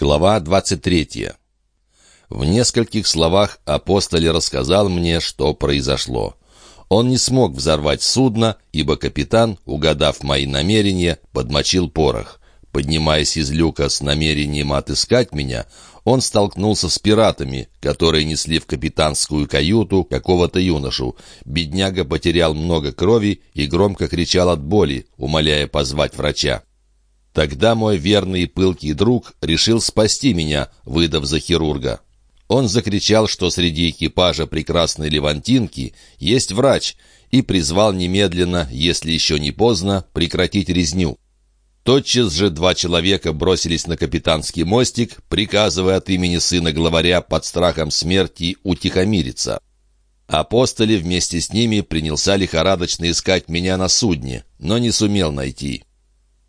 Глава 23. В нескольких словах апостоль рассказал мне, что произошло. Он не смог взорвать судно, ибо капитан, угадав мои намерения, подмочил порох. Поднимаясь из люка с намерением отыскать меня, он столкнулся с пиратами, которые несли в капитанскую каюту какого-то юношу. Бедняга потерял много крови и громко кричал от боли, умоляя позвать врача. Тогда мой верный и пылкий друг решил спасти меня, выдав за хирурга. Он закричал, что среди экипажа прекрасной Левантинки есть врач, и призвал немедленно, если еще не поздно, прекратить резню. Тотчас же два человека бросились на капитанский мостик, приказывая от имени сына главаря под страхом смерти утихомириться. Апостоли вместе с ними принялся лихорадочно искать меня на судне, но не сумел найти.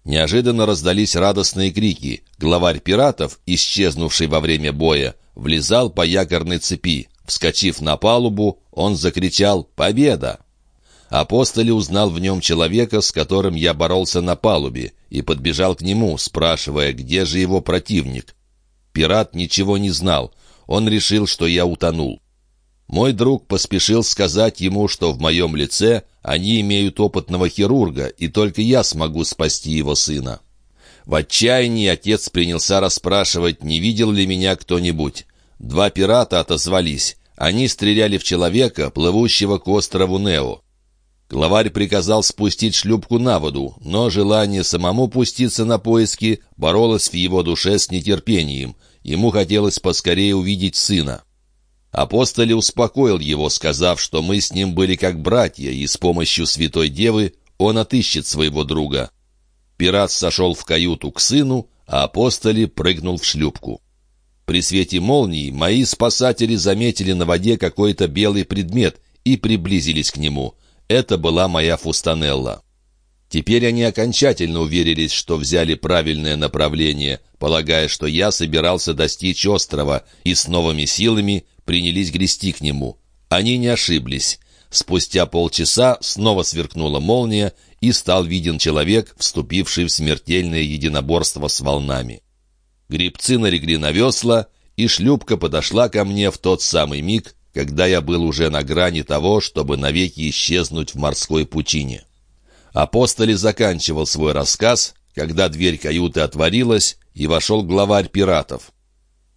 Неожиданно раздались радостные крики. Главарь пиратов, исчезнувший во время боя, влезал по якорной цепи. Вскочив на палубу, он закричал «Победа!». Апостоли узнал в нем человека, с которым я боролся на палубе, и подбежал к нему, спрашивая, где же его противник. Пират ничего не знал. Он решил, что я утонул. Мой друг поспешил сказать ему, что в моем лице они имеют опытного хирурга, и только я смогу спасти его сына. В отчаянии отец принялся расспрашивать, не видел ли меня кто-нибудь. Два пирата отозвались. Они стреляли в человека, плывущего к острову Нео. Главарь приказал спустить шлюпку на воду, но желание самому пуститься на поиски боролось в его душе с нетерпением. Ему хотелось поскорее увидеть сына. Апостоле успокоил его, сказав, что мы с ним были как братья, и с помощью Святой Девы он отыщет своего друга. Пират сошел в каюту к сыну, а апостоли прыгнул в шлюпку. При свете молнии мои спасатели заметили на воде какой-то белый предмет и приблизились к нему. Это была моя фустанелла. Теперь они окончательно уверились, что взяли правильное направление, полагая, что я собирался достичь острова, и с новыми силами принялись грести к нему. Они не ошиблись. Спустя полчаса снова сверкнула молния, и стал виден человек, вступивший в смертельное единоборство с волнами. Грибцы налегли на весла, и шлюпка подошла ко мне в тот самый миг, когда я был уже на грани того, чтобы навеки исчезнуть в морской пучине. Апостоли заканчивал свой рассказ, когда дверь каюты отворилась, и вошел главарь пиратов.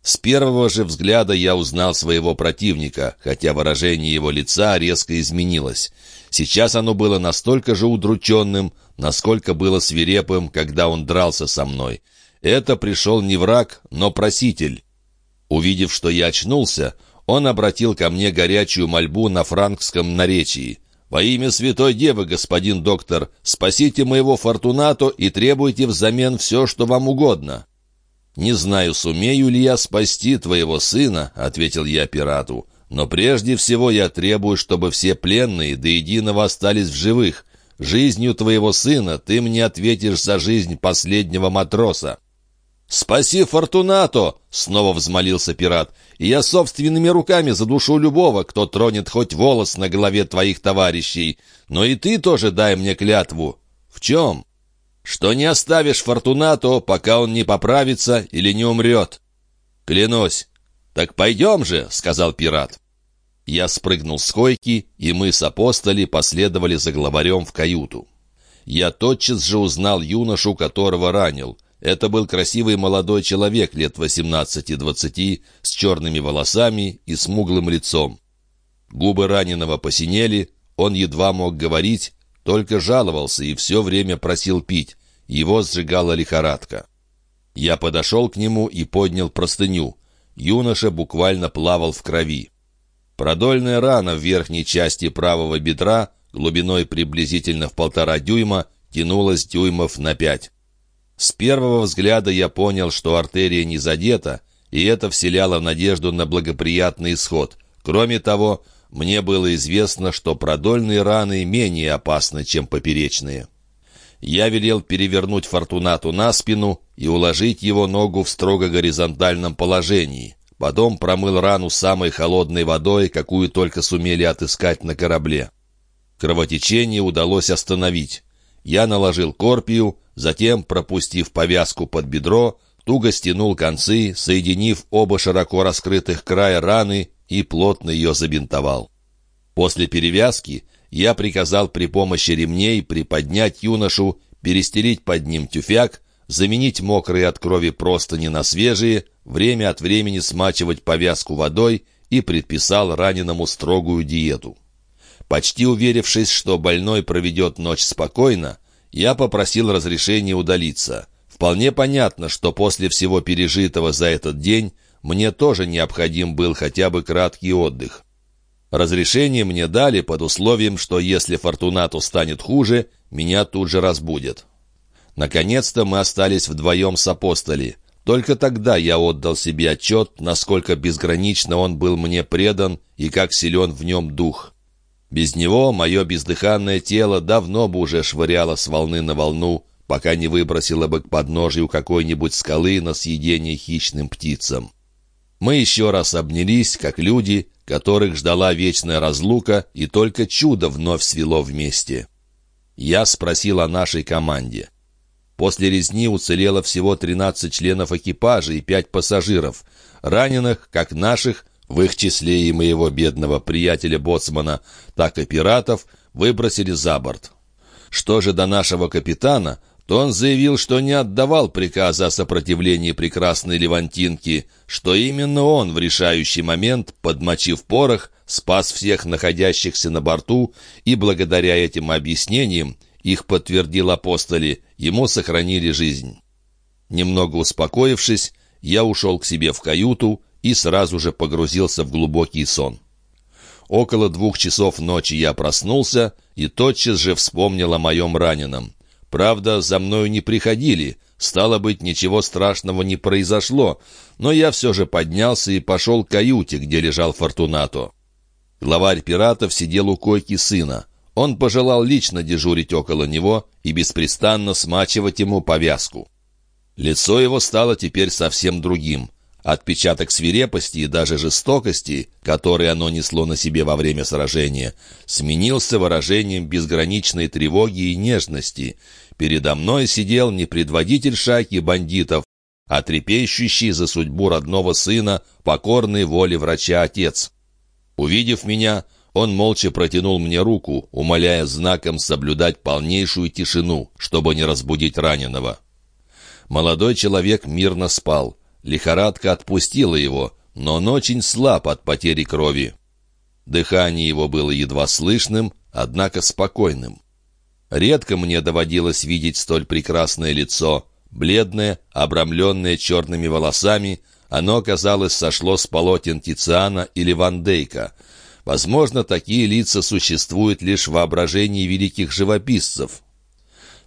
С первого же взгляда я узнал своего противника, хотя выражение его лица резко изменилось. Сейчас оно было настолько же удрученным, насколько было свирепым, когда он дрался со мной. Это пришел не враг, но проситель. Увидев, что я очнулся, он обратил ко мне горячую мольбу на франкском наречии. «Во имя Святой Девы, господин доктор, спасите моего Фортунато и требуйте взамен все, что вам угодно». «Не знаю, сумею ли я спасти твоего сына», — ответил я пирату. «Но прежде всего я требую, чтобы все пленные до единого остались в живых. Жизнью твоего сына ты мне ответишь за жизнь последнего матроса». «Спаси Фортунато!» — снова взмолился пират. «И я собственными руками задушу любого, кто тронет хоть волос на голове твоих товарищей. Но и ты тоже дай мне клятву». «В чем?» Что не оставишь Фортунато, пока он не поправится или не умрет. Клянусь. Так пойдем же, — сказал пират. Я спрыгнул с койки, и мы с апостоли последовали за главарем в каюту. Я тотчас же узнал юношу, которого ранил. Это был красивый молодой человек лет 18-20, с черными волосами и смуглым лицом. Губы раненого посинели, он едва мог говорить, только жаловался и все время просил пить. Его сжигала лихорадка. Я подошел к нему и поднял простыню. Юноша буквально плавал в крови. Продольная рана в верхней части правого бедра, глубиной приблизительно в полтора дюйма, тянулась дюймов на пять. С первого взгляда я понял, что артерия не задета, и это вселяло надежду на благоприятный исход. Кроме того, мне было известно, что продольные раны менее опасны, чем поперечные. Я велел перевернуть Фортунату на спину и уложить его ногу в строго горизонтальном положении. Потом промыл рану самой холодной водой, какую только сумели отыскать на корабле. Кровотечение удалось остановить. Я наложил корпию, затем, пропустив повязку под бедро, туго стянул концы, соединив оба широко раскрытых края раны и плотно ее забинтовал. После перевязки я приказал при помощи ремней приподнять юношу, перестелить под ним тюфяк, заменить мокрые от крови простыни на свежие, время от времени смачивать повязку водой и предписал раненому строгую диету. Почти уверившись, что больной проведет ночь спокойно, я попросил разрешения удалиться. Вполне понятно, что после всего пережитого за этот день мне тоже необходим был хотя бы краткий отдых. Разрешение мне дали под условием, что если Фортунату станет хуже, меня тут же разбудят. Наконец-то мы остались вдвоем с апостолей. Только тогда я отдал себе отчет, насколько безгранично он был мне предан и как силен в нем дух. Без него мое бездыханное тело давно бы уже швыряло с волны на волну, пока не выбросило бы к подножию какой-нибудь скалы на съедение хищным птицам. Мы еще раз обнялись, как люди, которых ждала вечная разлука, и только чудо вновь свело вместе. Я спросил о нашей команде. После резни уцелело всего 13 членов экипажа и 5 пассажиров. Раненых, как наших, в их числе и моего бедного приятеля-боцмана, так и пиратов, выбросили за борт. Что же до нашего капитана, то он заявил, что не отдавал приказа о сопротивлении прекрасной Левантинки, что именно он в решающий момент, подмочив порох, спас всех находящихся на борту, и благодаря этим объяснениям, их подтвердил апостоли, ему сохранили жизнь. Немного успокоившись, я ушел к себе в каюту и сразу же погрузился в глубокий сон. Около двух часов ночи я проснулся и тотчас же вспомнил о моем раненом. Правда, за мною не приходили, стало быть, ничего страшного не произошло, но я все же поднялся и пошел к каюте, где лежал Фортунато. Главарь пиратов сидел у койки сына. Он пожелал лично дежурить около него и беспрестанно смачивать ему повязку. Лицо его стало теперь совсем другим. Отпечаток свирепости и даже жестокости, который оно несло на себе во время сражения, сменился выражением безграничной тревоги и нежности. Передо мной сидел не предводитель шайки бандитов, а трепещущий за судьбу родного сына, покорный воле врача отец. Увидев меня, он молча протянул мне руку, умоляя знаком соблюдать полнейшую тишину, чтобы не разбудить раненого. Молодой человек мирно спал. Лихорадка отпустила его, но он очень слаб от потери крови. Дыхание его было едва слышным, однако спокойным. Редко мне доводилось видеть столь прекрасное лицо. Бледное, обрамленное черными волосами, оно, казалось, сошло с полотен Тициана или Ван Дейка. Возможно, такие лица существуют лишь в воображении великих живописцев.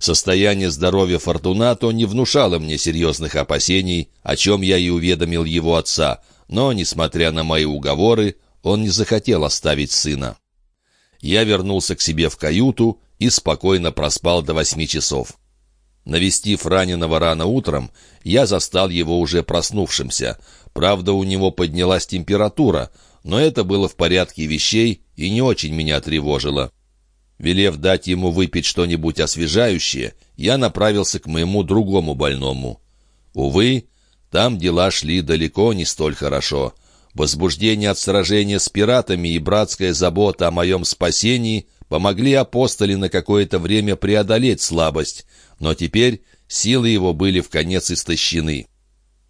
Состояние здоровья Фортунато не внушало мне серьезных опасений, о чем я и уведомил его отца, но, несмотря на мои уговоры, он не захотел оставить сына. Я вернулся к себе в каюту и спокойно проспал до восьми часов. Навестив раненого рано утром, я застал его уже проснувшимся. Правда, у него поднялась температура, но это было в порядке вещей и не очень меня тревожило. Велев дать ему выпить что-нибудь освежающее, я направился к моему другому больному. Увы, там дела шли далеко не столь хорошо. Возбуждение от сражения с пиратами и братская забота о моем спасении помогли апостоли на какое-то время преодолеть слабость, но теперь силы его были в конец истощены.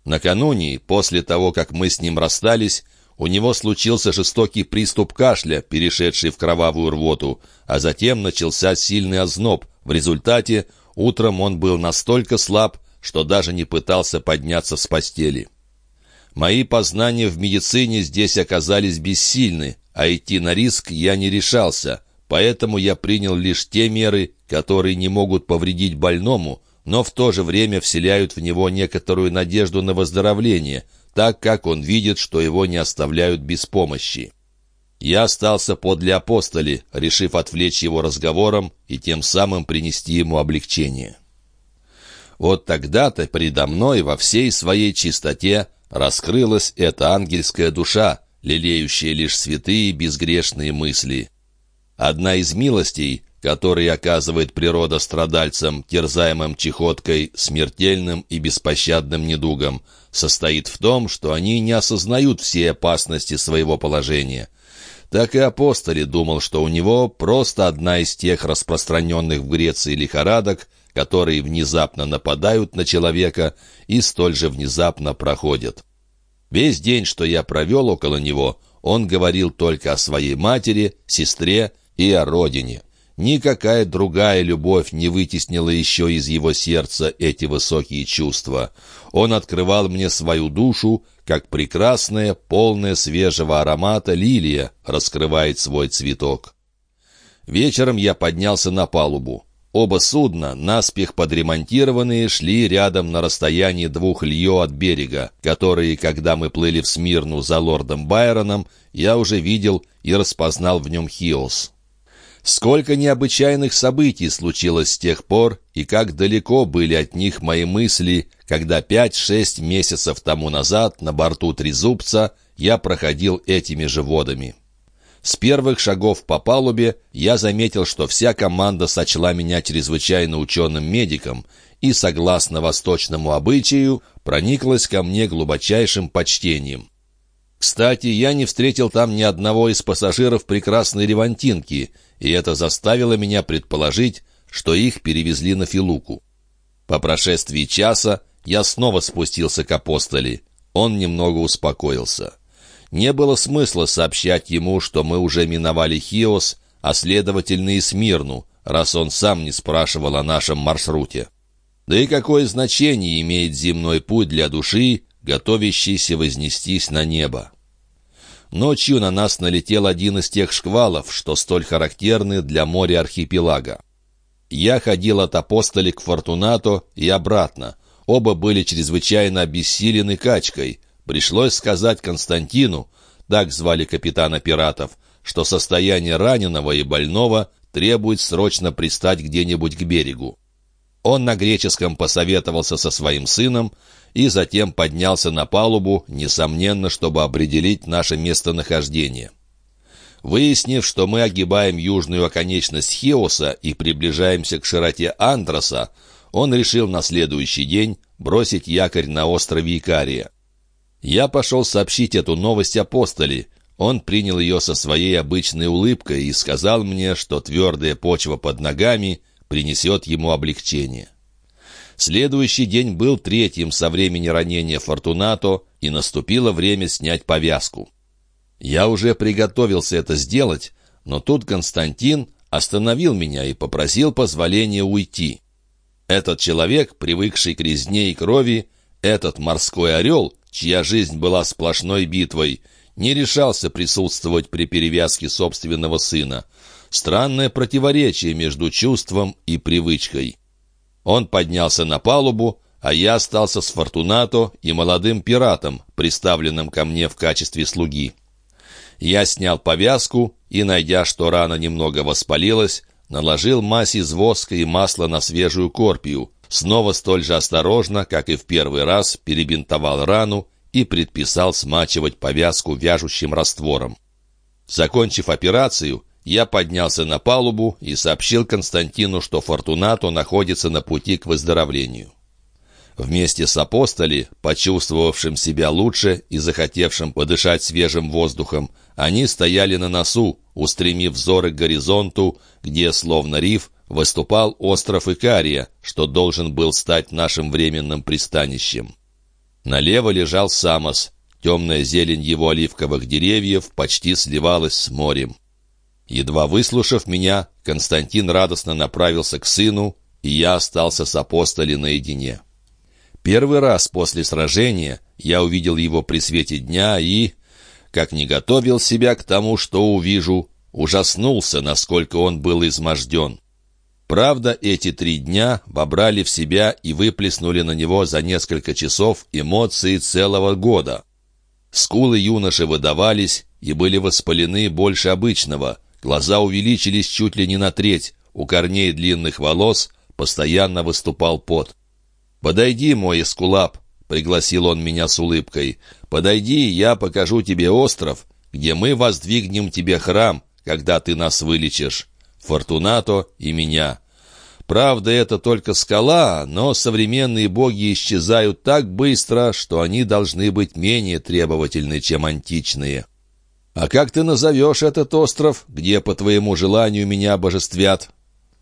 Накануне, после того, как мы с ним расстались, у него случился жестокий приступ кашля, перешедший в кровавую рвоту, а затем начался сильный озноб. В результате утром он был настолько слаб, что даже не пытался подняться с постели. Мои познания в медицине здесь оказались бессильны, а идти на риск я не решался, поэтому я принял лишь те меры, которые не могут повредить больному, но в то же время вселяют в него некоторую надежду на выздоровление, так как он видит, что его не оставляют без помощи. Я остался подле апостоли, решив отвлечь его разговором и тем самым принести ему облегчение. Вот тогда-то предо мной во всей своей чистоте раскрылась эта ангельская душа, лелеющая лишь святые безгрешные мысли. Одна из милостей, который оказывает природа страдальцам, терзаемым чехоткой, смертельным и беспощадным недугом, состоит в том, что они не осознают все опасности своего положения. Так и апостоле думал, что у него просто одна из тех распространенных в Греции лихорадок, которые внезапно нападают на человека и столь же внезапно проходят. Весь день, что я провел около него, он говорил только о своей матери, сестре и о родине. Никакая другая любовь не вытеснила еще из его сердца эти высокие чувства. Он открывал мне свою душу, как прекрасная, полная свежего аромата лилия раскрывает свой цветок. Вечером я поднялся на палубу. Оба судна, наспех подремонтированные, шли рядом на расстоянии двух льё от берега, которые, когда мы плыли в Смирну за лордом Байроном, я уже видел и распознал в нем Хиос. Сколько необычайных событий случилось с тех пор, и как далеко были от них мои мысли, когда пять-шесть месяцев тому назад на борту Трезубца я проходил этими же водами. С первых шагов по палубе я заметил, что вся команда сочла меня чрезвычайно ученым медиком и, согласно восточному обычаю, прониклась ко мне глубочайшим почтением. Кстати, я не встретил там ни одного из пассажиров прекрасной Ревантинки — и это заставило меня предположить, что их перевезли на Филуку. По прошествии часа я снова спустился к апостоле. Он немного успокоился. Не было смысла сообщать ему, что мы уже миновали Хиос, а следовательно и Смирну, раз он сам не спрашивал о нашем маршруте. Да и какое значение имеет земной путь для души, готовящейся вознестись на небо? Ночью на нас налетел один из тех шквалов, что столь характерны для моря архипелага. Я ходил от Апостоли к Фортунато и обратно. Оба были чрезвычайно обессилены качкой. Пришлось сказать Константину, так звали капитана пиратов, что состояние раненого и больного требует срочно пристать где-нибудь к берегу. Он на греческом посоветовался со своим сыном, и затем поднялся на палубу, несомненно, чтобы определить наше местонахождение. Выяснив, что мы огибаем южную оконечность Хеоса и приближаемся к широте Андроса, он решил на следующий день бросить якорь на острове Икария. Я пошел сообщить эту новость апостоле. Он принял ее со своей обычной улыбкой и сказал мне, что твердая почва под ногами принесет ему облегчение. Следующий день был третьим со времени ранения Фортунато, и наступило время снять повязку. Я уже приготовился это сделать, но тут Константин остановил меня и попросил позволения уйти. Этот человек, привыкший к резне и крови, этот морской орел, чья жизнь была сплошной битвой, не решался присутствовать при перевязке собственного сына. Странное противоречие между чувством и привычкой. Он поднялся на палубу, а я остался с Фортунато и молодым пиратом, приставленным ко мне в качестве слуги. Я снял повязку и, найдя, что рана немного воспалилась, наложил мазь из воска и масла на свежую корпию, снова столь же осторожно, как и в первый раз, перебинтовал рану и предписал смачивать повязку вяжущим раствором. Закончив операцию, я поднялся на палубу и сообщил Константину, что Фортунато находится на пути к выздоровлению. Вместе с апостоли, почувствовавшим себя лучше и захотевшим подышать свежим воздухом, они стояли на носу, устремив взоры к горизонту, где, словно риф, выступал остров Икария, что должен был стать нашим временным пристанищем. Налево лежал Самос, темная зелень его оливковых деревьев почти сливалась с морем. Едва выслушав меня, Константин радостно направился к сыну, и я остался с апостолем наедине. Первый раз после сражения я увидел его при свете дня и, как не готовил себя к тому, что увижу, ужаснулся, насколько он был изможден. Правда, эти три дня вобрали в себя и выплеснули на него за несколько часов эмоции целого года. Скулы юноши выдавались и были воспалены больше обычного — Глаза увеличились чуть ли не на треть. У корней длинных волос постоянно выступал пот. «Подойди, мой эскулап», — пригласил он меня с улыбкой. «Подойди, я покажу тебе остров, где мы воздвигнем тебе храм, когда ты нас вылечишь. Фортунато и меня. Правда, это только скала, но современные боги исчезают так быстро, что они должны быть менее требовательны, чем античные. «А как ты назовешь этот остров, где, по твоему желанию, меня обожествят?»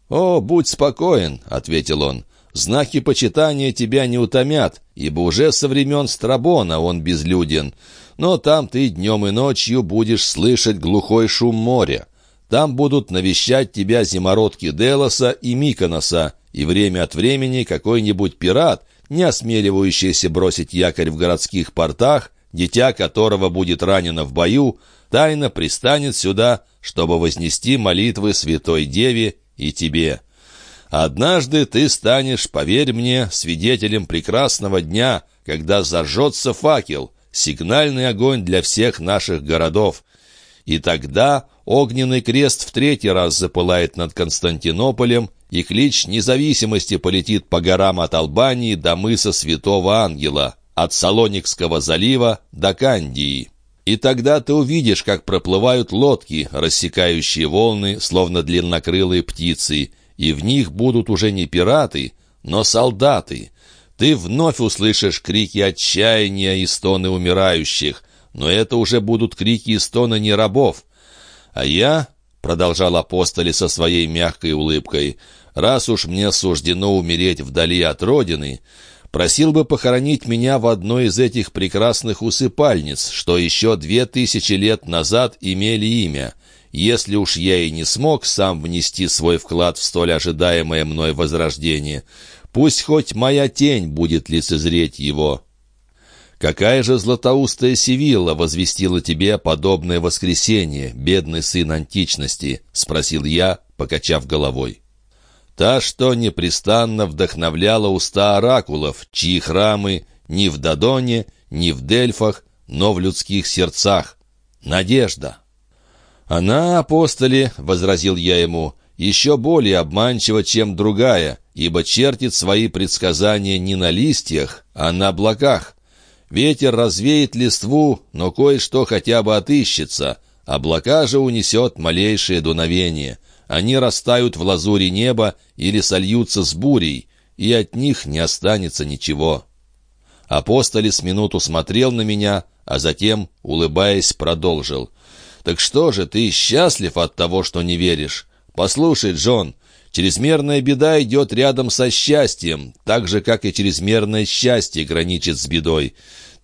«О, будь спокоен», — ответил он. «Знаки почитания тебя не утомят, ибо уже со времен Страбона он безлюден. Но там ты днем и ночью будешь слышать глухой шум моря. Там будут навещать тебя зимородки Делоса и Миконоса, и время от времени какой-нибудь пират, не осмеливающийся бросить якорь в городских портах, дитя которого будет ранено в бою, тайно пристанет сюда, чтобы вознести молитвы Святой Деве и тебе. Однажды ты станешь, поверь мне, свидетелем прекрасного дня, когда зажжется факел, сигнальный огонь для всех наших городов. И тогда огненный крест в третий раз запылает над Константинополем, и клич независимости полетит по горам от Албании до мыса Святого Ангела, от Салоникского залива до Кандии. И тогда ты увидишь, как проплывают лодки, рассекающие волны, словно длиннокрылые птицы, и в них будут уже не пираты, но солдаты. Ты вновь услышишь крики отчаяния и стоны умирающих, но это уже будут крики и стоны не рабов. А я, — продолжал апостоли со своей мягкой улыбкой, — раз уж мне суждено умереть вдали от родины, просил бы похоронить меня в одной из этих прекрасных усыпальниц, что еще две тысячи лет назад имели имя. Если уж я и не смог сам внести свой вклад в столь ожидаемое мной возрождение, пусть хоть моя тень будет лицезреть его». «Какая же златоустая Сивилла возвестила тебе подобное воскресенье, бедный сын античности?» — спросил я, покачав головой. Та, что непрестанно вдохновляла уста оракулов, чьи храмы ни в Дадоне, ни в Дельфах, но в людских сердцах. Надежда. «Она, апостоли, — возразил я ему, — еще более обманчива, чем другая, ибо чертит свои предсказания не на листьях, а на облаках. Ветер развеет листву, но кое-что хотя бы отыщется, облака же унесет малейшее дуновение». Они растают в лазуре неба или сольются с бурей, и от них не останется ничего. Апостолис минуту смотрел на меня, а затем, улыбаясь, продолжил. «Так что же, ты счастлив от того, что не веришь? Послушай, Джон, чрезмерная беда идет рядом со счастьем, так же, как и чрезмерное счастье граничит с бедой.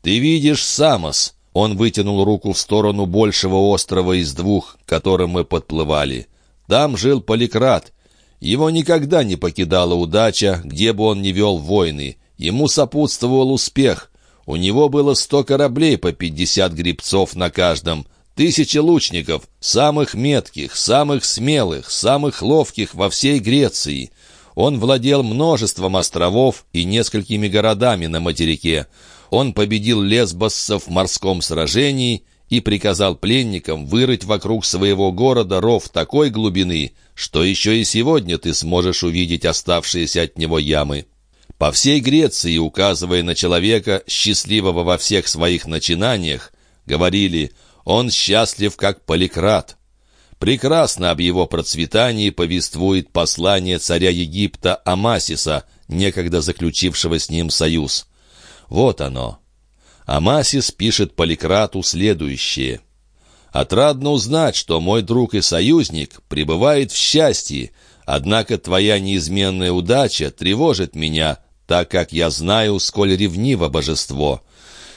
Ты видишь Самос». Он вытянул руку в сторону большего острова из двух, которым мы подплывали. Там жил Поликрат. Его никогда не покидала удача, где бы он ни вел войны. Ему сопутствовал успех. У него было сто кораблей по пятьдесят грибцов на каждом, тысячи лучников, самых метких, самых смелых, самых ловких во всей Греции. Он владел множеством островов и несколькими городами на материке. Он победил лесбоссов в морском сражении и приказал пленникам вырыть вокруг своего города ров такой глубины, что еще и сегодня ты сможешь увидеть оставшиеся от него ямы. По всей Греции, указывая на человека, счастливого во всех своих начинаниях, говорили «Он счастлив, как Поликрат». Прекрасно об его процветании повествует послание царя Египта Амасиса, некогда заключившего с ним союз. Вот оно, Амасис пишет Поликрату следующее. «Отрадно узнать, что мой друг и союзник пребывает в счастье, однако твоя неизменная удача тревожит меня, так как я знаю, сколь ревниво божество.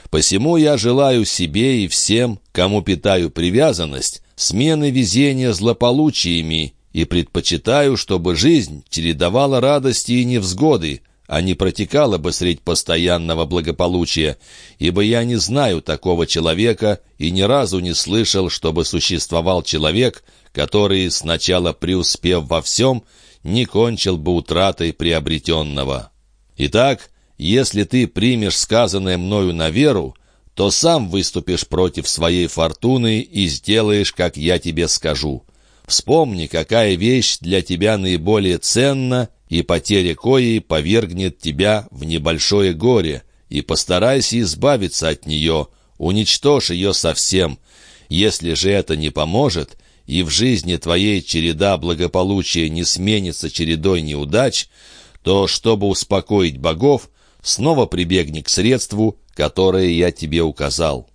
Посему я желаю себе и всем, кому питаю привязанность, смены везения злополучиями и предпочитаю, чтобы жизнь чередовала радости и невзгоды, а не протекала бы средь постоянного благополучия, ибо я не знаю такого человека и ни разу не слышал, чтобы существовал человек, который, сначала преуспев во всем, не кончил бы утратой приобретенного. Итак, если ты примешь сказанное мною на веру, то сам выступишь против своей фортуны и сделаешь, как я тебе скажу. Вспомни, какая вещь для тебя наиболее ценна и потеря коей повергнет тебя в небольшое горе, и постарайся избавиться от нее, уничтожь ее совсем. Если же это не поможет, и в жизни твоей череда благополучия не сменится чередой неудач, то, чтобы успокоить богов, снова прибегни к средству, которое я тебе указал».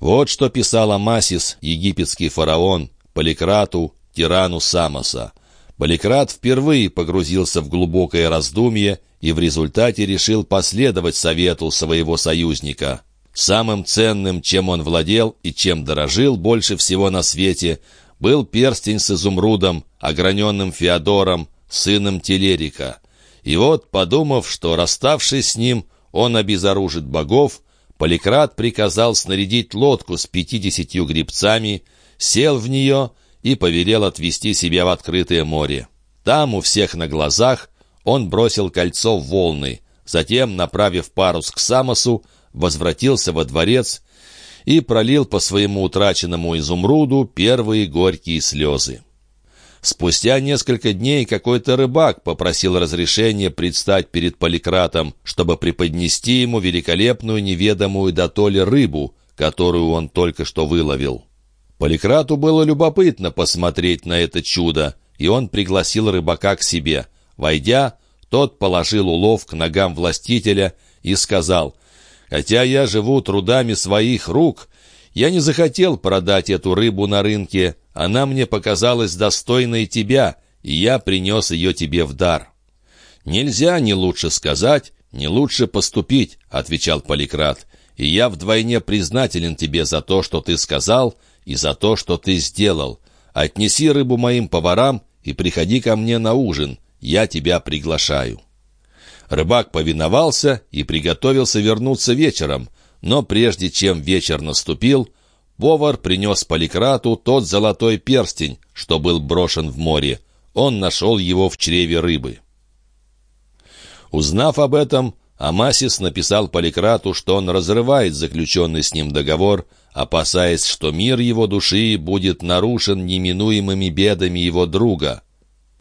Вот что писал Амасис, египетский фараон, Поликрату, тирану Самоса. Поликрат впервые погрузился в глубокое раздумье и в результате решил последовать совету своего союзника. Самым ценным, чем он владел и чем дорожил больше всего на свете, был перстень с изумрудом, ограненным Феодором, сыном Телерика. И вот, подумав, что, расставшись с ним, он обезоружит богов, Поликрат приказал снарядить лодку с пятидесятью грибцами, сел в нее и повелел отвезти себя в открытое море. Там, у всех на глазах, он бросил кольцо в волны, затем, направив парус к Самосу, возвратился во дворец и пролил по своему утраченному изумруду первые горькие слезы. Спустя несколько дней какой-то рыбак попросил разрешения предстать перед Поликратом, чтобы преподнести ему великолепную неведомую дотоле рыбу, которую он только что выловил. Поликрату было любопытно посмотреть на это чудо, и он пригласил рыбака к себе. Войдя, тот положил улов к ногам властителя и сказал, «Хотя я живу трудами своих рук, я не захотел продать эту рыбу на рынке, она мне показалась достойной тебя, и я принес ее тебе в дар». «Нельзя ни лучше сказать, ни лучше поступить», — отвечал Поликрат, «и я вдвойне признателен тебе за то, что ты сказал, и за то, что ты сделал. Отнеси рыбу моим поварам и приходи ко мне на ужин, я тебя приглашаю». Рыбак повиновался и приготовился вернуться вечером, но прежде чем вечер наступил, повар принес Поликрату тот золотой перстень, что был брошен в море. Он нашел его в чреве рыбы. Узнав об этом, Амасис написал Поликрату, что он разрывает заключенный с ним договор, опасаясь, что мир его души будет нарушен неминуемыми бедами его друга.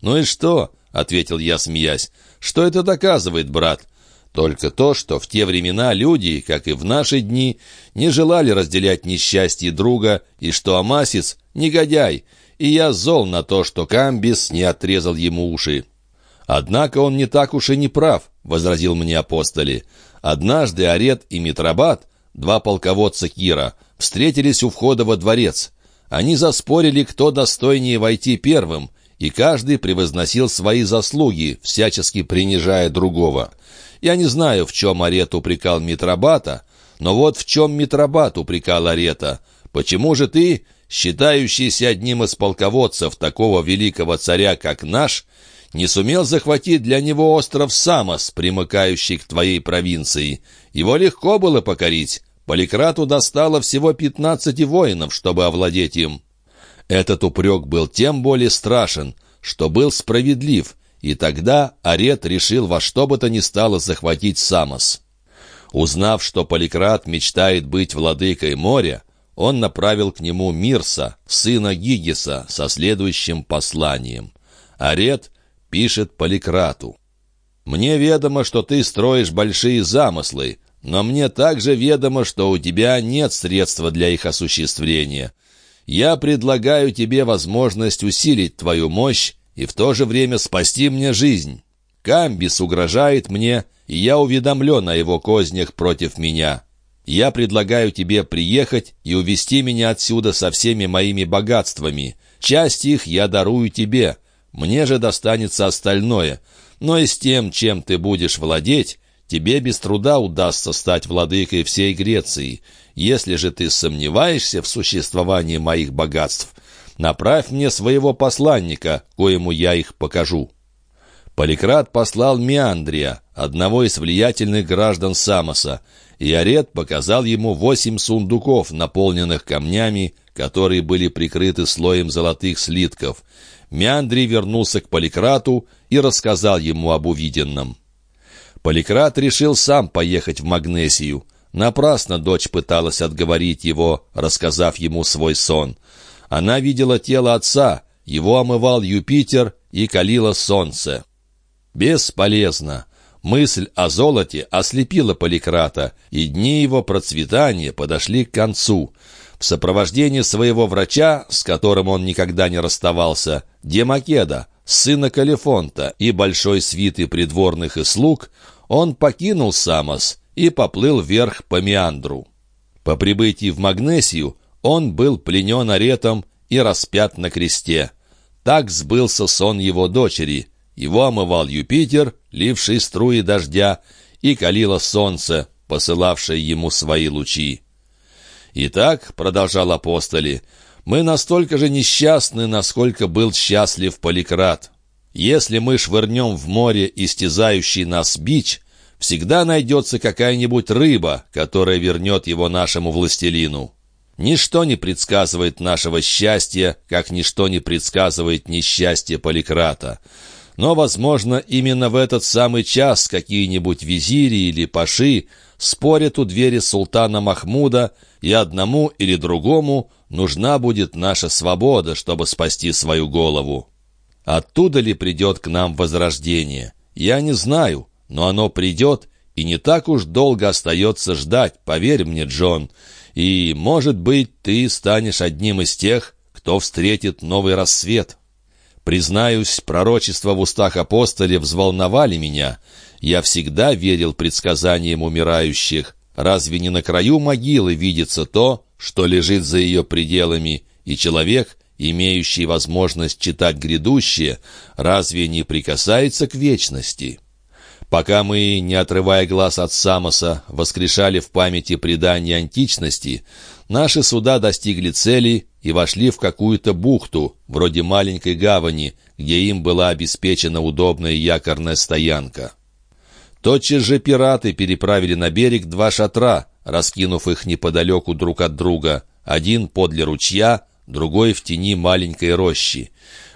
«Ну и что?» — ответил я, смеясь. «Что это доказывает, брат? Только то, что в те времена люди, как и в наши дни, не желали разделять несчастье друга, и что Амасис — негодяй, и я зол на то, что Камбис не отрезал ему уши. «Однако он не так уж и не прав», — возразил мне апостоли. «Однажды Арет и Митрабат, два полководца Кира, встретились у входа во дворец. Они заспорили, кто достойнее войти первым, и каждый превозносил свои заслуги, всячески принижая другого. Я не знаю, в чем Арет упрекал Митрабата, но вот в чем Митрабат упрекал Арета. Почему же ты, считающийся одним из полководцев такого великого царя, как наш, не сумел захватить для него остров Самос, примыкающий к твоей провинции? Его легко было покорить. Поликрату достало всего пятнадцати воинов, чтобы овладеть им. Этот упрек был тем более страшен, что был справедлив, и тогда Арет решил во что бы то ни стало захватить Самос. Узнав, что Поликрат мечтает быть владыкой моря, он направил к нему Мирса, сына Гигиса, со следующим посланием. Арет пишет Поликрату. «Мне ведомо, что ты строишь большие замыслы, но мне также ведомо, что у тебя нет средства для их осуществления. Я предлагаю тебе возможность усилить твою мощь и в то же время спасти мне жизнь. Камбис угрожает мне, и я уведомлен о его кознях против меня. Я предлагаю тебе приехать и увести меня отсюда со всеми моими богатствами. Часть их я дарую тебе, мне же достанется остальное. Но и с тем, чем ты будешь владеть, тебе без труда удастся стать владыкой всей Греции. Если же ты сомневаешься в существовании моих богатств, Направь мне своего посланника, коему я их покажу». Поликрат послал Меандрия, одного из влиятельных граждан Самоса, и Арет показал ему восемь сундуков, наполненных камнями, которые были прикрыты слоем золотых слитков. Меандрий вернулся к Поликрату и рассказал ему об увиденном. Поликрат решил сам поехать в Магнесию. Напрасно дочь пыталась отговорить его, рассказав ему свой сон. Она видела тело отца, его омывал Юпитер и калило солнце. Бесполезно. Мысль о золоте ослепила Поликрата, и дни его процветания подошли к концу. В сопровождении своего врача, с которым он никогда не расставался, Демакеда, сына Калифонта и большой свиты придворных и слуг, он покинул Самос и поплыл вверх по Меандру. По прибытии в Магнесию он был пленен аретом и распят на кресте. Так сбылся сон его дочери. Его омывал Юпитер, ливший струи дождя, и калило солнце, посылавшее ему свои лучи. «Итак», — продолжал апостоли, — «мы настолько же несчастны, насколько был счастлив Поликрат. Если мы швырнем в море истязающий нас бич, всегда найдется какая-нибудь рыба, которая вернет его нашему властелину. Ничто не предсказывает нашего счастья, как ничто не предсказывает несчастье Поликрата. Но, возможно, именно в этот самый час какие-нибудь визири или паши спорят у двери султана Махмуда, и одному или другому нужна будет наша свобода, чтобы спасти свою голову. Оттуда ли придет к нам возрождение? Я не знаю, но оно придет, и не так уж долго остается ждать, поверь мне, Джон. И, может быть, ты станешь одним из тех, кто встретит новый рассвет. Признаюсь, пророчества в устах апостоле взволновали меня. Я всегда верил предсказаниям умирающих. Разве не на краю могилы видится то, что лежит за ее пределами, и человек, имеющий возможность читать грядущее, разве не прикасается к вечности?» Пока мы, не отрывая глаз от Самоса, воскрешали в памяти предания античности, наши суда достигли цели и вошли в какую-то бухту, вроде маленькой гавани, где им была обеспечена удобная якорная стоянка. Тотчас же пираты переправили на берег два шатра, раскинув их неподалеку друг от друга, один подле ручья, другой в тени маленькой рощи.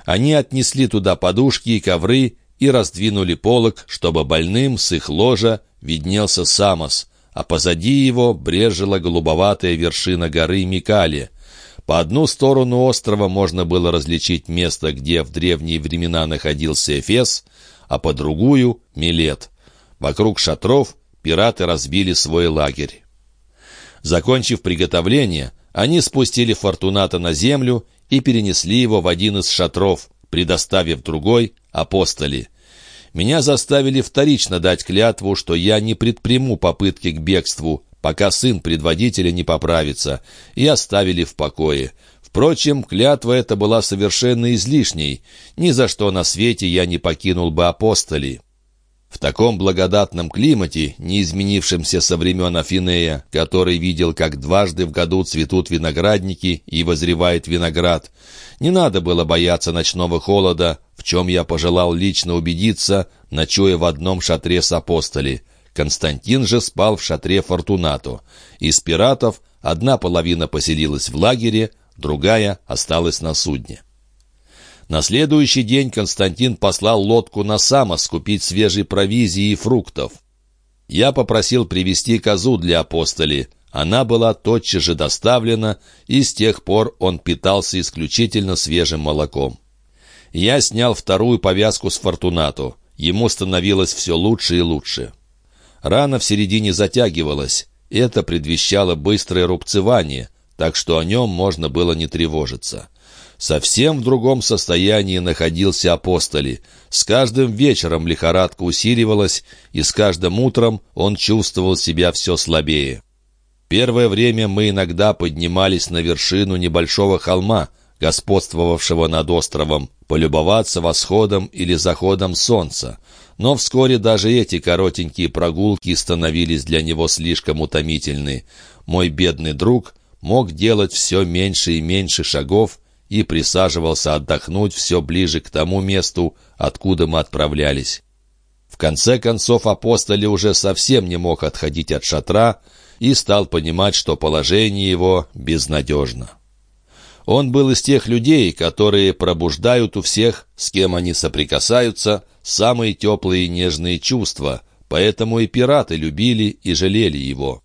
Они отнесли туда подушки и ковры и раздвинули полог, чтобы больным с их ложа виднелся Самос, а позади его брежила голубоватая вершина горы Микали. По одну сторону острова можно было различить место, где в древние времена находился Эфес, а по другую — Милет. Вокруг шатров пираты разбили свой лагерь. Закончив приготовление, они спустили Фортуната на землю и перенесли его в один из шатров, предоставив другой апостоли. Меня заставили вторично дать клятву, что я не предприму попытки к бегству, пока сын предводителя не поправится, и оставили в покое. Впрочем, клятва эта была совершенно излишней. Ни за что на свете я не покинул бы апостолей. В таком благодатном климате, не изменившемся со времен Афинея, который видел, как дважды в году цветут виноградники и возревает виноград, не надо было бояться ночного холода, в чем я пожелал лично убедиться, ночуя в одном шатре с апостоли. Константин же спал в шатре Фортунату. Из пиратов одна половина поселилась в лагере, другая осталась на судне. На следующий день Константин послал лодку на Самос купить свежей провизии и фруктов. Я попросил привезти козу для апостоли. Она была тотчас же доставлена, и с тех пор он питался исключительно свежим молоком. Я снял вторую повязку с Фортунату. Ему становилось все лучше и лучше. Рана в середине затягивалась. Это предвещало быстрое рубцевание, так что о нем можно было не тревожиться. Совсем в другом состоянии находился апостоли. С каждым вечером лихорадка усиливалась, и с каждым утром он чувствовал себя все слабее. Первое время мы иногда поднимались на вершину небольшого холма, господствовавшего над островом, полюбоваться восходом или заходом солнца. Но вскоре даже эти коротенькие прогулки становились для него слишком утомительны. Мой бедный друг мог делать все меньше и меньше шагов, и присаживался отдохнуть все ближе к тому месту, откуда мы отправлялись. В конце концов апостоле уже совсем не мог отходить от шатра и стал понимать, что положение его безнадежно. Он был из тех людей, которые пробуждают у всех, с кем они соприкасаются, самые теплые и нежные чувства, поэтому и пираты любили и жалели его.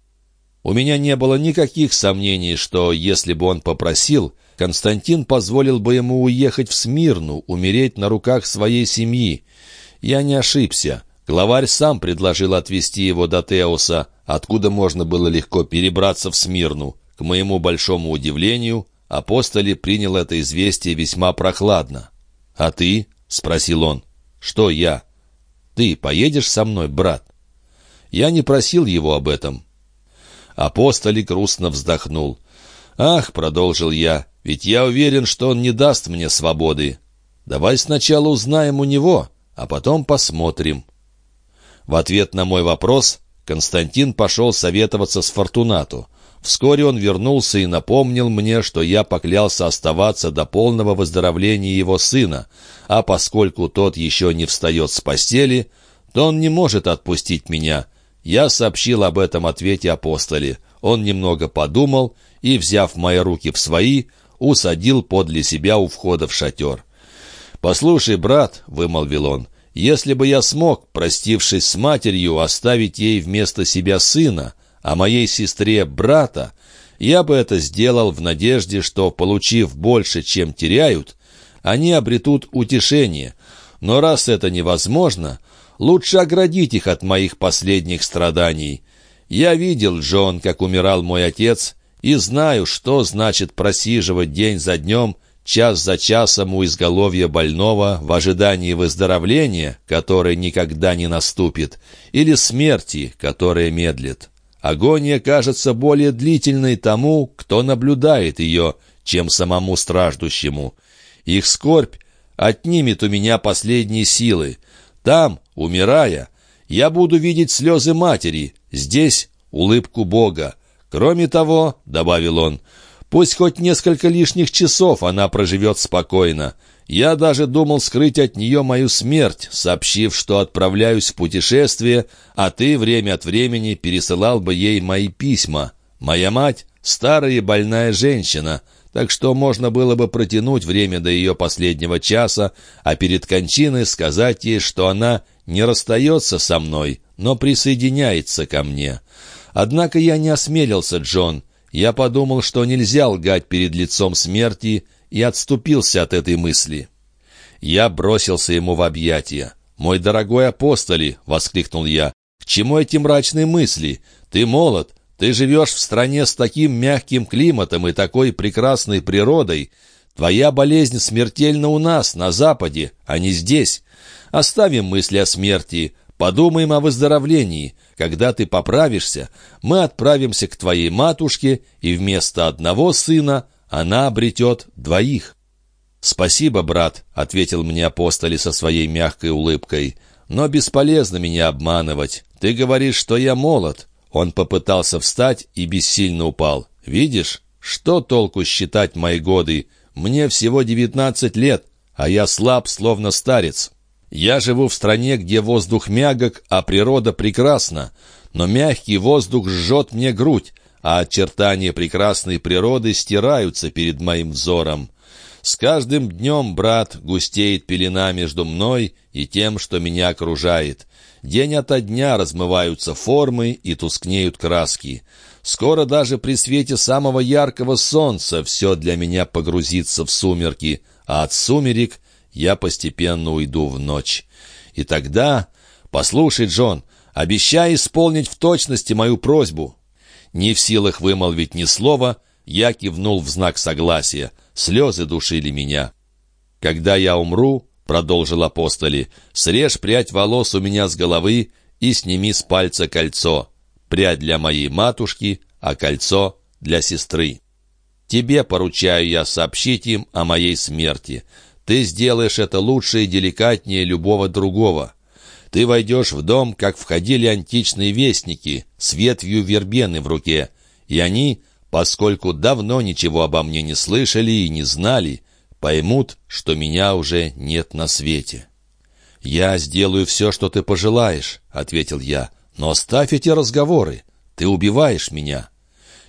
У меня не было никаких сомнений, что, если бы он попросил, Константин позволил бы ему уехать в Смирну, умереть на руках своей семьи. Я не ошибся. Главарь сам предложил отвезти его до Теоса, откуда можно было легко перебраться в Смирну. К моему большому удивлению, апостоли принял это известие весьма прохладно. «А ты?» — спросил он. «Что я?» «Ты поедешь со мной, брат?» Я не просил его об этом. Апостолик грустно вздохнул. «Ах», — продолжил я, — «ведь я уверен, что он не даст мне свободы. Давай сначала узнаем у него, а потом посмотрим». В ответ на мой вопрос Константин пошел советоваться с Фортунату. Вскоре он вернулся и напомнил мне, что я поклялся оставаться до полного выздоровления его сына, а поскольку тот еще не встает с постели, то он не может отпустить меня. Я сообщил об этом ответе апостоле. Он немного подумал и, взяв мои руки в свои, усадил подле себя у входа в шатер. «Послушай, брат», — вымолвил он, — «если бы я смог, простившись с матерью, оставить ей вместо себя сына, а моей сестре брата, я бы это сделал в надежде, что, получив больше, чем теряют, они обретут утешение. Но раз это невозможно, лучше оградить их от моих последних страданий. Я видел, Джон, как умирал мой отец, и знаю, что значит просиживать день за днем, час за часом у изголовья больного в ожидании выздоровления, которое никогда не наступит, или смерти, которая медлит. Агония кажется более длительной тому, кто наблюдает ее, чем самому страждущему. Их скорбь отнимет у меня последние силы. Там, умирая, я буду видеть слезы матери, здесь — улыбку Бога. Кроме того, — добавил он, — пусть хоть несколько лишних часов она проживет спокойно. Я даже думал скрыть от нее мою смерть, сообщив, что отправляюсь в путешествие, а ты время от времени пересылал бы ей мои письма. Моя мать — старая и больная женщина, так что можно было бы протянуть время до ее последнего часа, а перед кончиной сказать ей, что она не расстается со мной, но присоединяется ко мне. Однако я не осмелился, Джон. Я подумал, что нельзя лгать перед лицом смерти, и отступился от этой мысли. Я бросился ему в объятия. «Мой дорогой апостоли!» — воскликнул я. «К чему эти мрачные мысли? Ты молод, ты живешь в стране с таким мягким климатом и такой прекрасной природой. Твоя болезнь смертельна у нас, на Западе, а не здесь. Оставим мысли о смерти, подумаем о выздоровлении. Когда ты поправишься, мы отправимся к твоей матушке, и вместо одного сына она обретет двоих». «Спасибо, брат», — ответил мне апостоли со своей мягкой улыбкой. «Но бесполезно меня обманывать. Ты говоришь, что я молод». Он попытался встать и бессильно упал. «Видишь, что толку считать мои годы? Мне всего девятнадцать лет, а я слаб, словно старец. Я живу в стране, где воздух мягок, а природа прекрасна. Но мягкий воздух жжет мне грудь, а очертания прекрасной природы стираются перед моим взором. С каждым днем, брат, густеет пелена между мной и тем, что меня окружает. День ото дня размываются формы и тускнеют краски. Скоро даже при свете самого яркого солнца все для меня погрузится в сумерки, а от сумерек я постепенно уйду в ночь. И тогда... Послушай, Джон, обещай исполнить в точности мою просьбу. Не в силах вымолвить ни слова, я кивнул в знак согласия. Слезы душили меня. «Когда я умру, — продолжил апостоли, — срежь прядь волос у меня с головы и сними с пальца кольцо. Прядь для моей матушки, а кольцо для сестры. Тебе поручаю я сообщить им о моей смерти. Ты сделаешь это лучше и деликатнее любого другого. Ты войдешь в дом, как входили античные вестники, с ветвью вербены в руке, и они, поскольку давно ничего обо мне не слышали и не знали, поймут, что меня уже нет на свете. «Я сделаю все, что ты пожелаешь», — ответил я, — «но оставь эти разговоры. Ты убиваешь меня».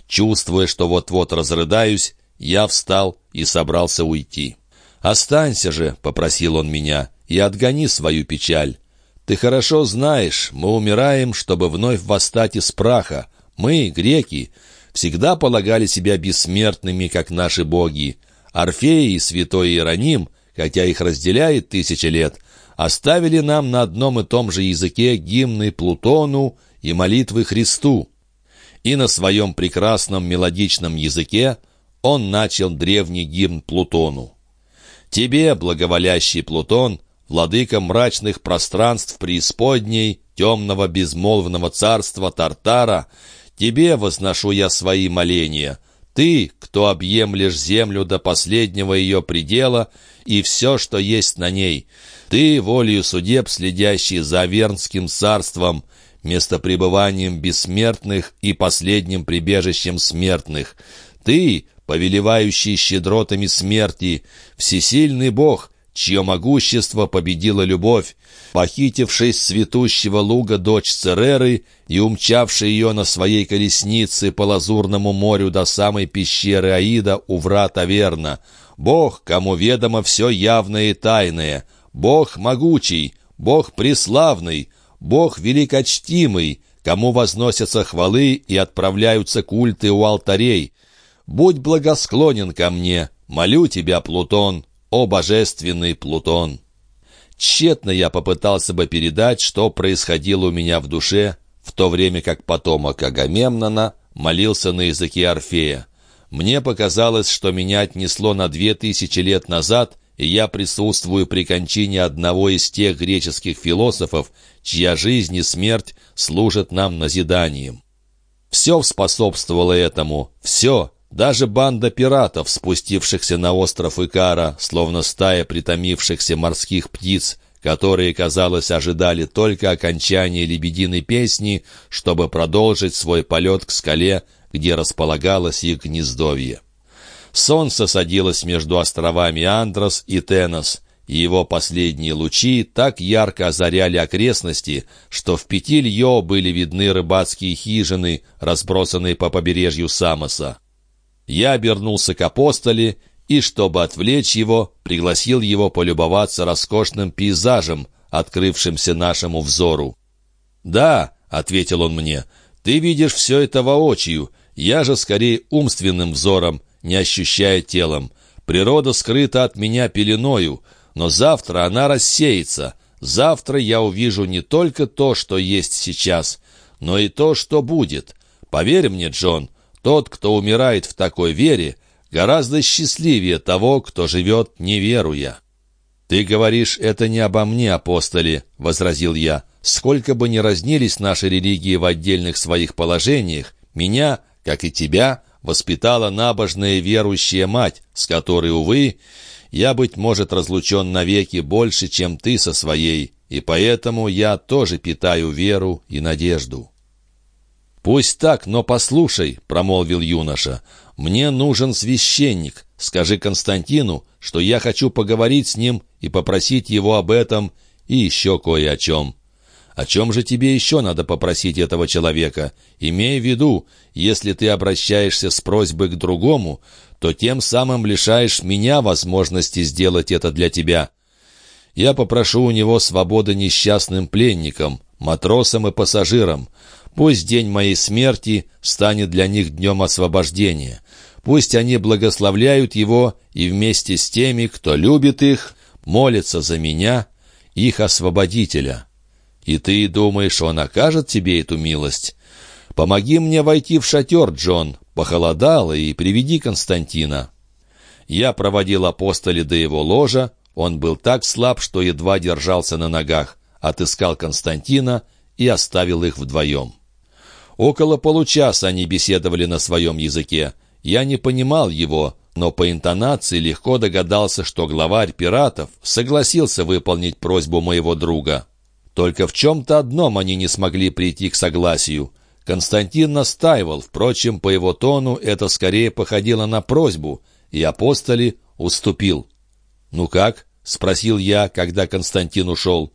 Чувствуя, что вот-вот разрыдаюсь, я встал и собрался уйти. «Останься же», — попросил он меня, — «и отгони свою печаль. Ты хорошо знаешь, мы умираем, чтобы вновь восстать из праха. Мы, греки, всегда полагали себя бессмертными, как наши боги. Орфей и святой Иероним, хотя их разделяет тысяча лет, оставили нам на одном и том же языке гимны Плутону и молитвы Христу. И на своем прекрасном мелодичном языке он начал древний гимн Плутону. «Тебе, благоволящий Плутон, владыка мрачных пространств преисподней, темного безмолвного царства Тартара, тебе возношу я свои моления. Ты, кто объемлешь землю до последнего ее предела и все, что есть на ней. Ты, волею судеб, следящий за Вернским царством, местопребыванием бессмертных и последним прибежищем смертных. Ты, повелевающий щедротами смерти, всесильный Бог, чье могущество победило любовь, похитивший с цветущего луга дочь Цереры и умчавший ее на своей колеснице по лазурному морю до самой пещеры Аида у врат Аверна. Бог, кому ведомо все явное и тайное, Бог могучий, Бог преславный, Бог великочтимый, кому возносятся хвалы и отправляются культы у алтарей. Будь благосклонен ко мне, молю тебя, Плутон, о божественный Плутон! Тщетно я попытался бы передать, что происходило у меня в душе, в то время как потомок Агамемнона молился на языке Орфея. Мне показалось, что меня отнесло на две тысячи лет назад, и я присутствую при кончине одного из тех греческих философов, чья жизнь и смерть служат нам назиданием. Все способствовало этому, все, даже банда пиратов, спустившихся на остров Икара, словно стая притомившихся морских птиц, которые, казалось, ожидали только окончания лебединой песни, чтобы продолжить свой полет к скале, где располагалось их гнездовье. Солнце садилось между островами Андрос и Тенос, и его последние лучи так ярко озаряли окрестности, что в пяти льё были видны рыбацкие хижины, разбросанные по побережью Самоса. Я обернулся к апостоле и, чтобы отвлечь его, пригласил его полюбоваться роскошным пейзажем, открывшимся нашему взору. «Да», — ответил он мне, — «ты видишь все это воочию, я же скорее умственным взором, не ощущая телом. Природа скрыта от меня пеленою, но завтра она рассеется. Завтра я увижу не только то, что есть сейчас, но и то, что будет. Поверь мне, Джон, тот, кто умирает в такой вере, гораздо счастливее того, кто живет не веруя. «Ты говоришь, это не обо мне, апостоли», — возразил я. «Сколько бы ни разнились наши религии в отдельных своих положениях, меня, как и тебя, воспитала набожная верующая мать, с которой, увы, я, быть может, разлучен навеки больше, чем ты со своей, и поэтому я тоже питаю веру и надежду». «Пусть так, но послушай», — промолвил юноша, — «мне нужен священник. Скажи Константину, что я хочу поговорить с ним и попросить его об этом и еще кое о чем». О чем же тебе еще надо попросить этого человека? Имея в виду, если ты обращаешься с просьбой к другому, то тем самым лишаешь меня возможности сделать это для тебя. Я попрошу у него свободы несчастным пленникам, матросам и пассажирам. Пусть день моей смерти станет для них днем освобождения. Пусть они благословляют его и вместе с теми, кто любит их, молятся за меня, их освободителя». И ты думаешь, он окажет тебе эту милость? Помоги мне войти в шатер, Джон, похолодало, и приведи Константина». Я проводил апостоля до его ложа, он был так слаб, что едва держался на ногах, отыскал Константина и оставил их вдвоем. Около получаса они беседовали на своем языке. Я не понимал его, но по интонации легко догадался, что главарь пиратов согласился выполнить просьбу моего друга. Только в чем-то одном они не смогли прийти к согласию. Константин настаивал, впрочем, по его тону это скорее походило на просьбу, и апостоли уступил. «Ну как?» — спросил я, когда Константин ушел.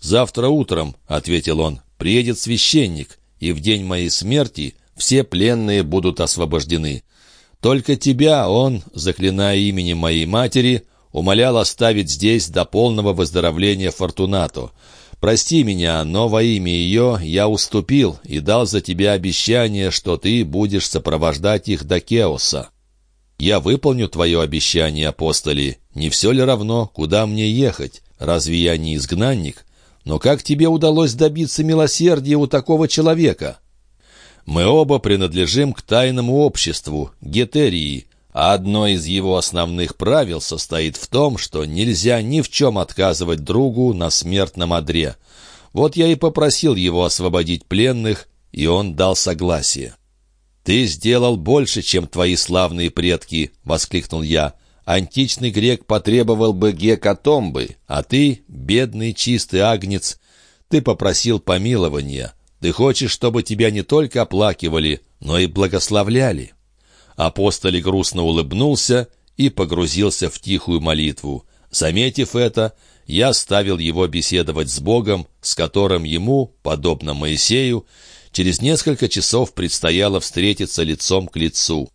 «Завтра утром», — ответил он, — «приедет священник, и в день моей смерти все пленные будут освобождены. Только тебя он, заклиная именем моей матери, умолял оставить здесь до полного выздоровления Фортунато. Прости меня, но во имя ее я уступил и дал за тебя обещание, что ты будешь сопровождать их до Кеоса. Я выполню твое обещание, апостоли. Не все ли равно, куда мне ехать? Разве я не изгнанник? Но как тебе удалось добиться милосердия у такого человека?» «Мы оба принадлежим к тайному обществу, Гетерии, а одно из его основных правил состоит в том, что нельзя ни в чем отказывать другу на смертном одре. Вот я и попросил его освободить пленных, и он дал согласие. «Ты сделал больше, чем твои славные предки!» — воскликнул я. «Античный грек потребовал бы гекатомбы, а ты, бедный чистый агнец, ты попросил помилования. Ты хочешь, чтобы тебя не только оплакивали, но и благословляли». Апостоль грустно улыбнулся и погрузился в тихую молитву. Заметив это, я ставил его беседовать с Богом, с которым ему, подобно Моисею, через несколько часов предстояло встретиться лицом к лицу.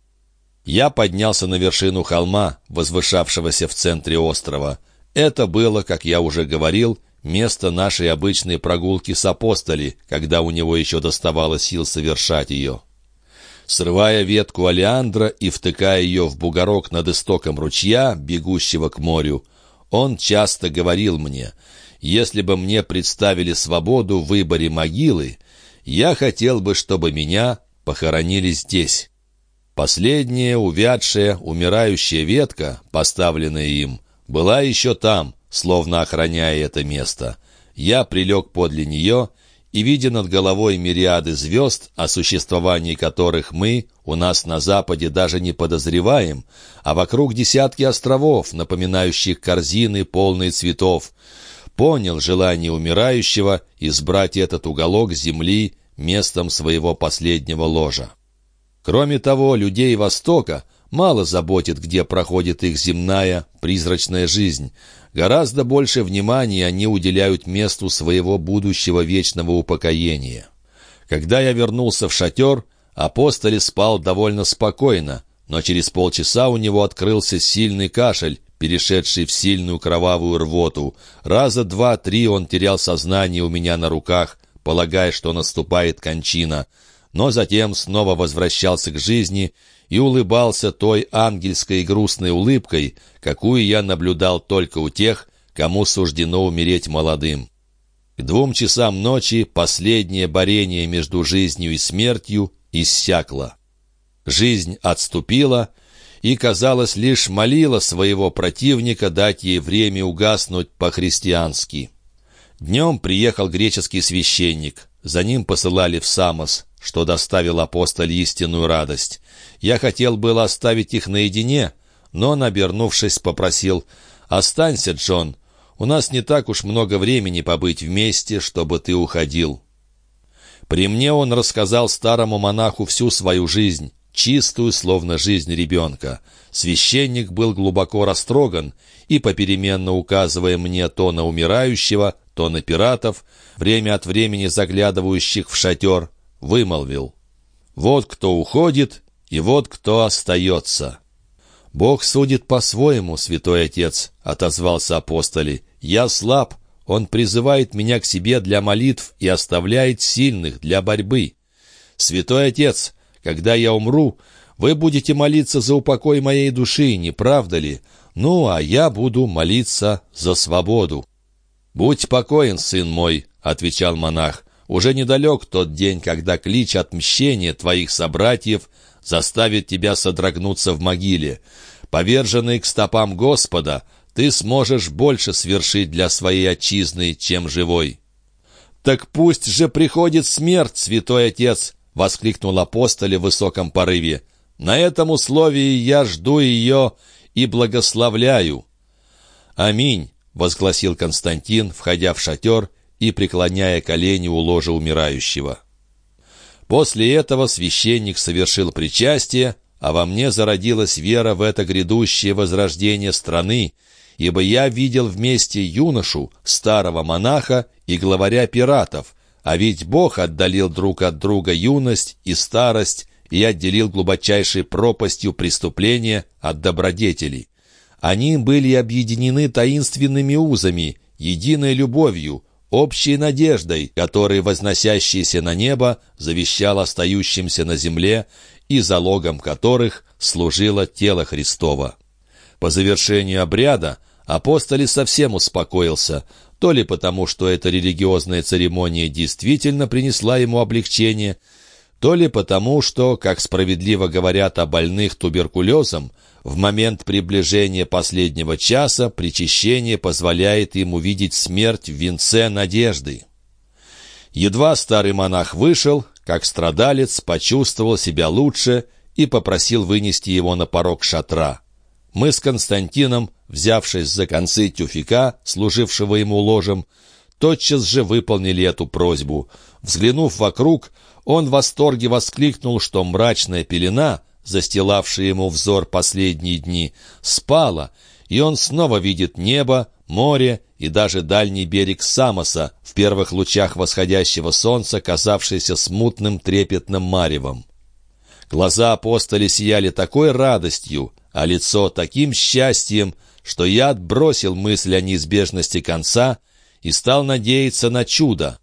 Я поднялся на вершину холма, возвышавшегося в центре острова. Это было, как я уже говорил, место нашей обычной прогулки с апостоли, когда у него еще доставало сил совершать ее. Срывая ветку алиандра и втыкая ее в бугорок над истоком ручья, бегущего к морю, он часто говорил мне, «Если бы мне представили свободу в выборе могилы, я хотел бы, чтобы меня похоронили здесь». Последняя увядшая, умирающая ветка, поставленная им, была еще там, словно охраняя это место. Я прилег подле нее и, видя над головой мириады звезд, о существовании которых мы, у нас на Западе, даже не подозреваем, а вокруг десятки островов, напоминающих корзины, полные цветов, понял желание умирающего избрать этот уголок земли местом своего последнего ложа. Кроме того, людей Востока мало заботит, где проходит их земная, призрачная жизнь. Гораздо больше внимания они уделяют месту своего будущего вечного упокоения. Когда я вернулся в шатер, апостоль спал довольно спокойно, но через полчаса у него открылся сильный кашель, перешедший в сильную кровавую рвоту. Раза два-три он терял сознание у меня на руках, полагая, что наступает кончина, но затем снова возвращался к жизни и улыбался той ангельской грустной улыбкой, какую я наблюдал только у тех, кому суждено умереть молодым. К двум часам ночи последнее борение между жизнью и смертью иссякло. Жизнь отступила и, казалось, лишь молила своего противника дать ей время угаснуть по-христиански. Днем приехал греческий священник, за ним посылали в Самос, что доставил апостоль истинную радость. Я хотел было оставить их наедине, но, набернувшись, попросил «Останься, Джон, у нас не так уж много времени побыть вместе, чтобы ты уходил». При мне он рассказал старому монаху всю свою жизнь, чистую, словно жизнь ребенка. Священник был глубоко растроган и, попеременно указывая мне то на умирающего, то на пиратов, время от времени заглядывающих в шатер, вымолвил. «Вот кто уходит, и вот кто остается». «Бог судит по-своему, святой отец», — отозвался апостоли. «Я слаб, он призывает меня к себе для молитв и оставляет сильных для борьбы. Святой отец, когда я умру, вы будете молиться за упокой моей души, не правда ли? Ну, а я буду молиться за свободу». «Будь покоен, сын мой», — отвечал монах. «Уже недалек тот день, когда клич отмщения твоих собратьев заставит тебя содрогнуться в могиле. Поверженный к стопам Господа, ты сможешь больше свершить для своей отчизны, чем живой». «Так пусть же приходит смерть, святой отец!» — воскликнул апостоль в высоком порыве. «На этом условии я жду ее и благословляю». «Аминь!» — возгласил Константин, входя в шатер и преклоняя колени у ложа умирающего. После этого священник совершил причастие, а во мне зародилась вера в это грядущее возрождение страны, ибо я видел вместе юношу, старого монаха и главаря пиратов, а ведь Бог отдалил друг от друга юность и старость и отделил глубочайшей пропастью преступления от добродетелей. Они были объединены таинственными узами, единой любовью, общей надеждой, которой возносящийся на небо завещал остающимся на земле и залогом которых служило тело Христова. По завершению обряда Апостоль совсем успокоился, то ли потому, что эта религиозная церемония действительно принесла ему облегчение, то ли потому, что, как справедливо говорят о больных туберкулезом, в момент приближения последнего часа причащение позволяет им увидеть смерть в венце надежды. Едва старый монах вышел, как страдалец почувствовал себя лучше и попросил вынести его на порог шатра. Мы с Константином, взявшись за концы тюфика, служившего ему ложем, тотчас же выполнили эту просьбу. Взглянув вокруг, он в восторге воскликнул, что мрачная пелена, застилавшая ему взор последние дни, спала, и он снова видит небо, море и даже дальний берег Самоса в первых лучах восходящего солнца, казавшийся смутным трепетным маревом. Глаза апостоля сияли такой радостью, а лицо таким счастьем, что я отбросил мысль о неизбежности конца и стал надеяться на чудо.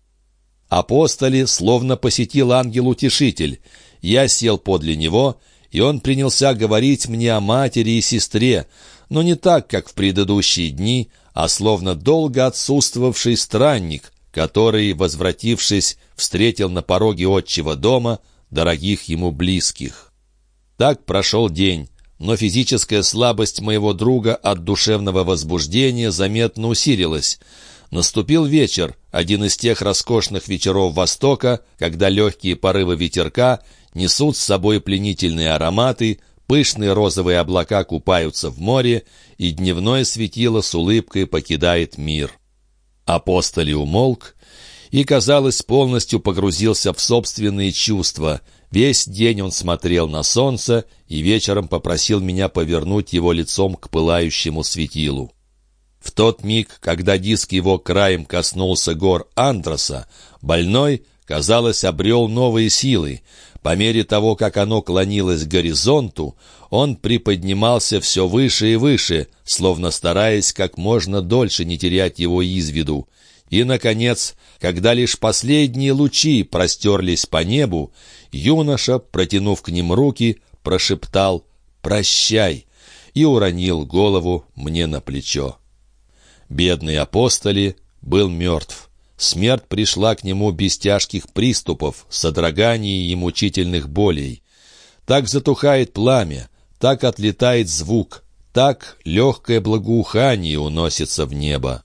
Апостоли словно посетил ангел-утешитель. Я сел подле него, и он принялся говорить мне о матери и сестре, но не так, как в предыдущие дни, а словно долго отсутствовавший странник, который, возвратившись, встретил на пороге отчего дома дорогих ему близких. Так прошел день, но физическая слабость моего друга от душевного возбуждения заметно усилилась. Наступил вечер, один из тех роскошных вечеров Востока, когда легкие порывы ветерка несут с собой пленительные ароматы, пышные розовые облака купаются в море, и дневное светило с улыбкой покидает мир. Апостоли умолк и, казалось, полностью погрузился в собственные чувства. Весь день он смотрел на солнце и вечером попросил меня повернуть его лицом к пылающему светилу. В тот миг, когда диск его краем коснулся гор Андроса, больной, казалось, обрел новые силы. По мере того, как оно клонилось к горизонту, он приподнимался все выше и выше, словно стараясь как можно дольше не терять его из виду. И, наконец, когда лишь последние лучи простерлись по небу, юноша, протянув к ним руки, прошептал «Прощай!» и уронил голову мне на плечо. Бедный апостоли был мертв. Смерть пришла к нему без тяжких приступов, содроганий и мучительных болей. Так затухает пламя, так отлетает звук, так легкое благоухание уносится в небо.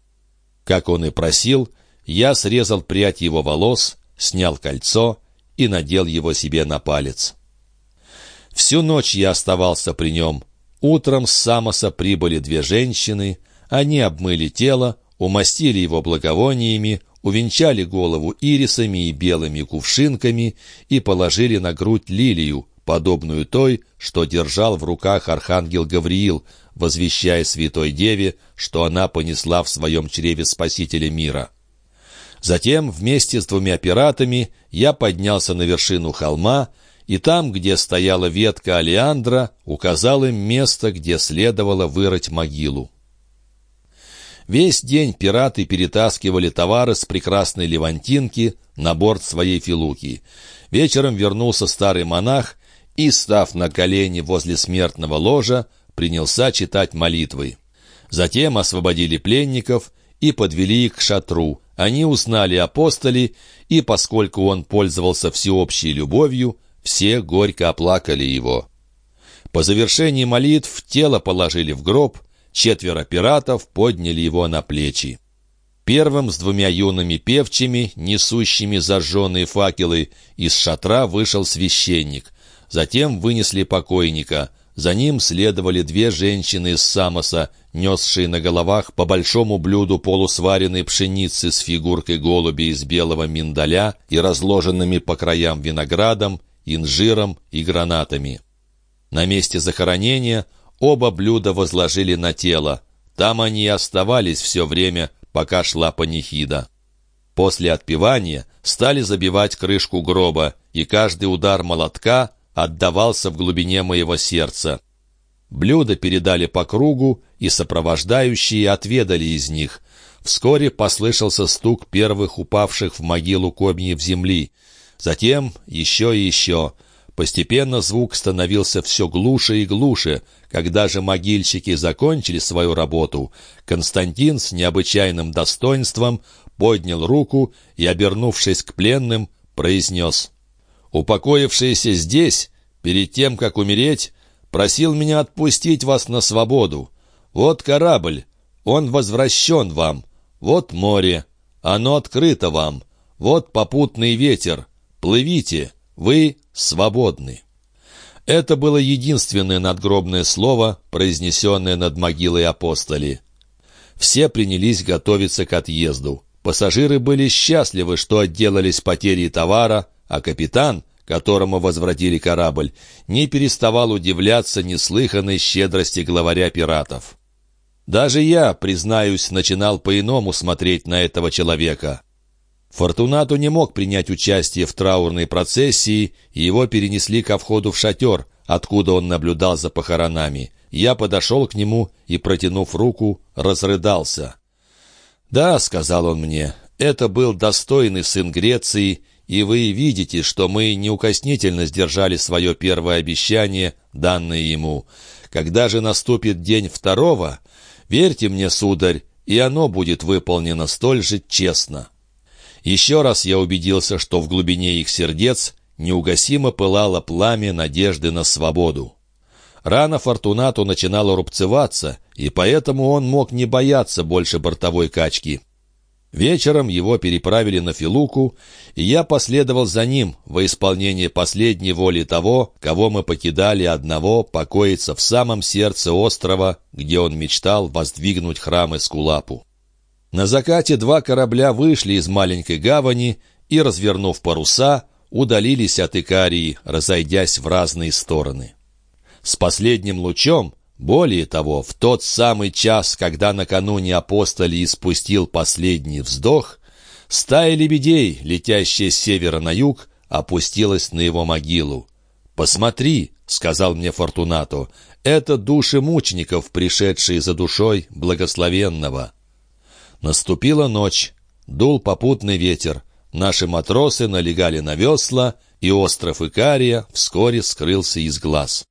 Как он и просил, я срезал прядь его волос, снял кольцо и надел его себе на палец. Всю ночь я оставался при нем. Утром с Самоса прибыли две женщины, они обмыли тело, умастили его благовониями, увенчали голову ирисами и белыми кувшинками и положили на грудь лилию, подобную той, что держал в руках архангел Гавриил, возвещая Святой Деве, что она понесла в своем чреве Спасителя мира. Затем вместе с двумя пиратами я поднялся на вершину холма, и там, где стояла ветка Алиандра, указал им место, где следовало вырыть могилу. Весь день пираты перетаскивали товары с прекрасной Левантинки на борт своей филуки. Вечером вернулся старый монах и, став на колени возле смертного ложа, принялся читать молитвы. Затем освободили пленников и подвели их к шатру. Они узнали апостоли, и, поскольку он пользовался всеобщей любовью, все горько оплакали его. По завершении молитв тело положили в гроб, четверо пиратов подняли его на плечи. Первым с двумя юными певчими, несущими зажженные факелы, из шатра вышел священник. Затем вынесли покойника. За ним следовали две женщины из Самоса, несшие на головах по большому блюду полусваренной пшеницы с фигуркой голуби из белого миндаля и разложенными по краям виноградом, инжиром и гранатами. На месте захоронения оба блюда возложили на тело. Там они и оставались все время, пока шла панихида. После отпевания стали забивать крышку гроба, и каждый удар молотка отдавался в глубине моего сердца. Блюда передали по кругу, и сопровождающие отведали из них. Вскоре послышался стук первых упавших в могилу комьев земли. Затем еще и еще. Постепенно звук становился все глуше и глуше. Когда же могильщики закончили свою работу, Константин с необычайным достоинством поднял руку и, обернувшись к пленным, произнес «Упокоившийся здесь, перед тем, как умереть, просил меня отпустить вас на свободу. Вот корабль, он возвращен вам. Вот море, оно открыто вам. Вот попутный ветер. Плывите, вы свободны». Это было единственное надгробное слово, произнесенное над могилой апостоли. Все принялись готовиться к отъезду. Пассажиры были счастливы, что отделались потерей товара, а капитан, которому возвратили корабль, не переставал удивляться неслыханной щедрости главаря пиратов. Даже я, признаюсь, начинал по-иному смотреть на этого человека. Фортунату не мог принять участие в траурной процессии, и его перенесли ко входу в шатер, откуда он наблюдал за похоронами. Я подошел к нему и, протянув руку, разрыдался. «Да», — сказал он мне, — «это был достойный сын Греции, и вы видите, что мы неукоснительно сдержали свое первое обещание, данное ему. Когда же наступит день второго, верьте мне, сударь, и оно будет выполнено столь же честно». Еще раз я убедился, что в глубине их сердец неугасимо пылало пламя надежды на свободу. Рано Фортунату начинало рубцеваться, и поэтому он мог не бояться больше бортовой качки. Вечером его переправили на Филуку, и я последовал за ним во исполнение последней воли того, кого мы покидали одного покоиться в самом сердце острова, где он мечтал воздвигнуть храм Эскулапу. На закате два корабля вышли из маленькой гавани и, развернув паруса, удалились от Икарии, разойдясь в разные стороны. С последним лучом, более того, в тот самый час, когда накануне апостолий испустил последний вздох, стая лебедей, летящая с севера на юг, опустилась на его могилу. «Посмотри», — сказал мне Фортунато, — «это души мучеников, пришедшие за душой благословенного». Наступила ночь, дул попутный ветер, наши матросы налегали на весла, и остров Икария вскоре скрылся из глаз.